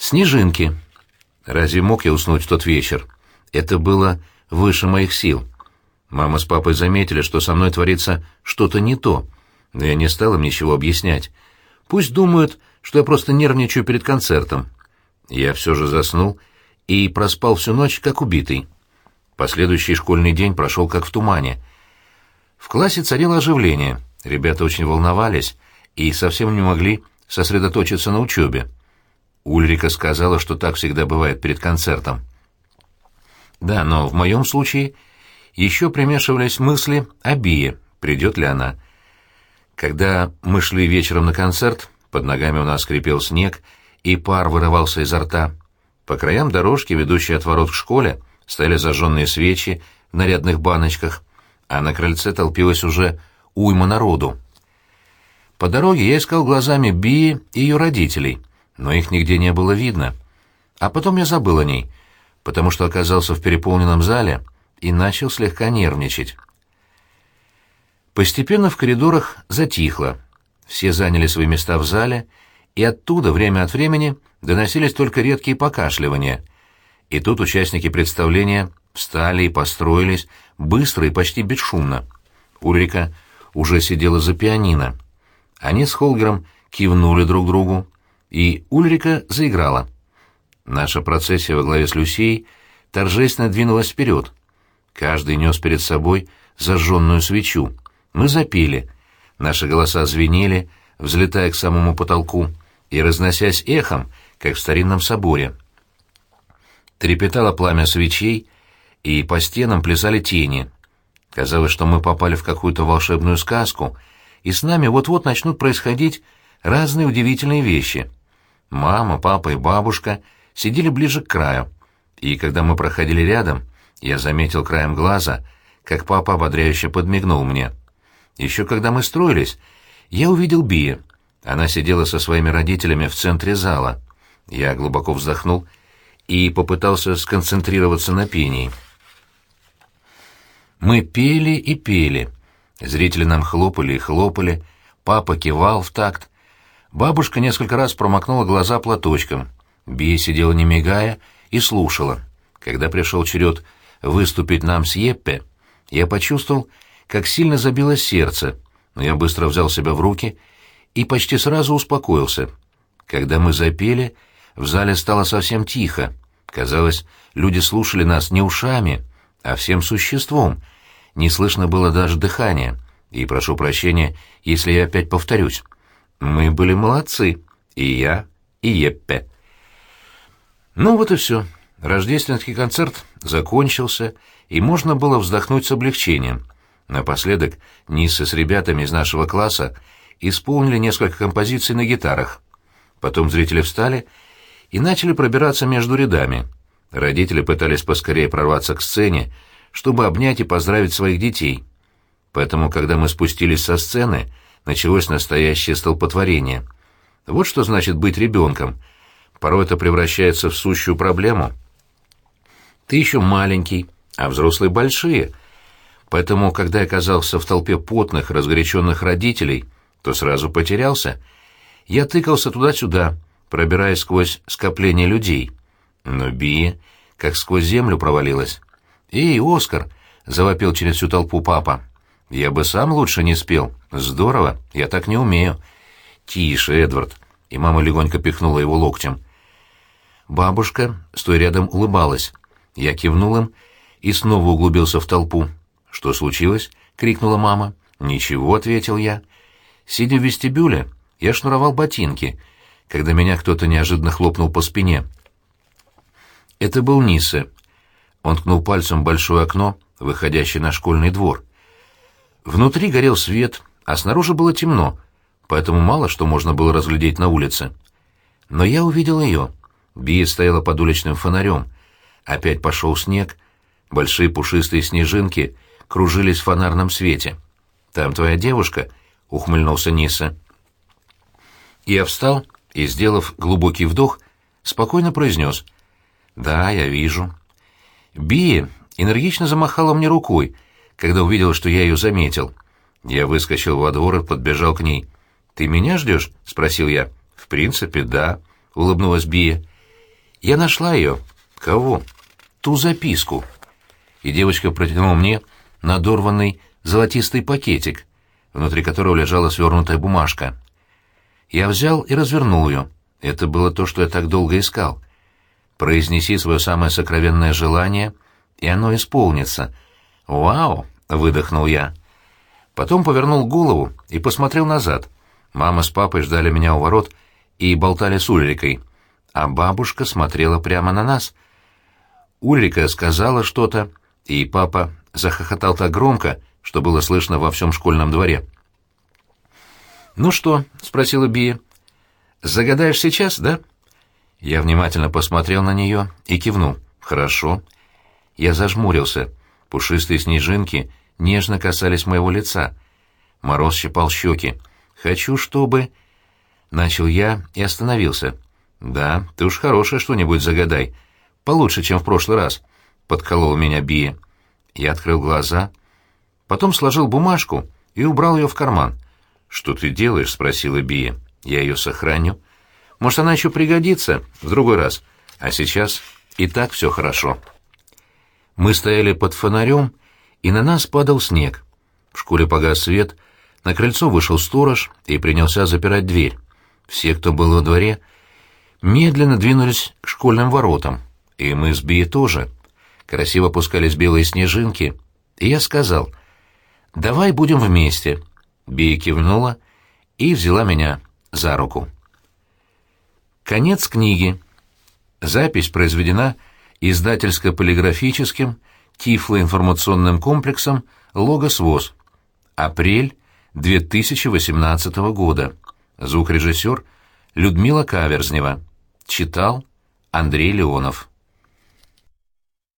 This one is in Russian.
Снежинки. Разве мог я уснуть в тот вечер? Это было выше моих сил. Мама с папой заметили, что со мной творится что-то не то, но я не стал им ничего объяснять. Пусть думают, что я просто нервничаю перед концертом. Я все же заснул и проспал всю ночь, как убитый. Последующий школьный день прошел как в тумане. В классе царило оживление, ребята очень волновались и совсем не могли сосредоточиться на учебе. Ульрика сказала, что так всегда бывает перед концертом. Да, но в моем случае еще примешивались мысли о Бие, придет ли она. Когда мы шли вечером на концерт, под ногами у нас скрипел снег, и пар вырывался изо рта. По краям дорожки, ведущей от ворот к школе, стояли зажженные свечи в нарядных баночках, а на крыльце толпилось уже уйма народу. По дороге я искал глазами Бии и ее родителей, но их нигде не было видно. А потом я забыл о ней, потому что оказался в переполненном зале и начал слегка нервничать. Постепенно в коридорах затихло. Все заняли свои места в зале, и оттуда время от времени доносились только редкие покашливания. И тут участники представления встали и построились быстро и почти бесшумно. Ульрика уже сидела за пианино. Они с Холгером кивнули друг другу, и Ульрика заиграла. Наша процессия во главе с Люсией торжественно двинулась вперед. Каждый нес перед собой зажженную свечу. Мы запели. Наши голоса звенели, взлетая к самому потолку и разносясь эхом, как в старинном соборе. Трепетало пламя свечей, и по стенам плясали тени. Казалось, что мы попали в какую-то волшебную сказку — и с нами вот-вот начнут происходить разные удивительные вещи. Мама, папа и бабушка сидели ближе к краю, и когда мы проходили рядом, я заметил краем глаза, как папа ободряюще подмигнул мне. Еще когда мы строились, я увидел Бия. Она сидела со своими родителями в центре зала. Я глубоко вздохнул и попытался сконцентрироваться на пении. Мы пели и пели — Зрители нам хлопали и хлопали, папа кивал в такт. Бабушка несколько раз промокнула глаза платочком. Бия сидела не мигая и слушала. Когда пришел черед выступить нам с Еппе, я почувствовал, как сильно забилось сердце, но я быстро взял себя в руки и почти сразу успокоился. Когда мы запели, в зале стало совсем тихо. Казалось, люди слушали нас не ушами, а всем существом — не слышно было даже дыхания, и прошу прощения, если я опять повторюсь. Мы были молодцы, и я, и Еппе. Ну вот и все. Рождественский концерт закончился, и можно было вздохнуть с облегчением. Напоследок Нисса с ребятами из нашего класса исполнили несколько композиций на гитарах. Потом зрители встали и начали пробираться между рядами. Родители пытались поскорее прорваться к сцене, чтобы обнять и поздравить своих детей. Поэтому, когда мы спустились со сцены, началось настоящее столпотворение. Вот что значит быть ребенком. Порой это превращается в сущую проблему. Ты еще маленький, а взрослые большие. Поэтому, когда я оказался в толпе потных, разгоряченных родителей, то сразу потерялся. Я тыкался туда-сюда, пробираясь сквозь скопление людей. Но Бия как сквозь землю провалилась. «Эй, Оскар!» — завопил через всю толпу папа. «Я бы сам лучше не спел. Здорово, я так не умею». «Тише, Эдвард!» — и мама легонько пихнула его локтем. Бабушка, стоя рядом, улыбалась. Я кивнул им и снова углубился в толпу. «Что случилось?» — крикнула мама. «Ничего», — ответил я. Сидя в вестибюле, я шнуровал ботинки, когда меня кто-то неожиданно хлопнул по спине. Это был Нисе, он ткнул пальцем большое окно, выходящее на школьный двор. Внутри горел свет, а снаружи было темно, поэтому мало что можно было разглядеть на улице. Но я увидел ее. Бия стояла под уличным фонарем. Опять пошел снег. Большие пушистые снежинки кружились в фонарном свете. «Там твоя девушка?» — ухмыльнулся Ниса. Я встал и, сделав глубокий вдох, спокойно произнес. «Да, я вижу. Бия энергично замахала мне рукой, когда увидела, что я ее заметил. Я выскочил во двор и подбежал к ней. «Ты меня ждешь?» — спросил я. «В принципе, да», — улыбнулась Бия. Я нашла ее. Кого? Ту записку. И девочка протянула мне надорванный золотистый пакетик, внутри которого лежала свернутая бумажка. Я взял и развернул ее. Это было то, что я так долго искал. Произнеси свое самое сокровенное желание, и оно исполнится. «Вау!» — выдохнул я. Потом повернул голову и посмотрел назад. Мама с папой ждали меня у ворот и болтали с Ульрикой, а бабушка смотрела прямо на нас. Ульрика сказала что-то, и папа захохотал так громко, что было слышно во всем школьном дворе. «Ну что?» — спросила Бия. «Загадаешь сейчас, да?» Я внимательно посмотрел на нее и кивнул. «Хорошо». Я зажмурился. Пушистые снежинки нежно касались моего лица. Мороз щипал щеки. «Хочу, чтобы...» Начал я и остановился. «Да, ты уж хорошее что-нибудь загадай. Получше, чем в прошлый раз», — подколол меня Бия. Я открыл глаза, потом сложил бумажку и убрал ее в карман. «Что ты делаешь?» — спросила Бия. «Я ее сохраню. Может, она еще пригодится в другой раз. А сейчас и так все хорошо». Мы стояли под фонарем, и на нас падал снег. В школе погас свет, на крыльцо вышел сторож и принялся запирать дверь. Все, кто был во дворе, медленно двинулись к школьным воротам, и мы с Бии тоже. Красиво пускались белые снежинки, и я сказал, «Давай будем вместе». Бия кивнула и взяла меня за руку. Конец книги. Запись произведена издательско-полиграфическим тифлоинформационным комплексом «Логос ВОЗ». Апрель 2018 года. Звукорежиссер Людмила Каверзнева. Читал Андрей Леонов.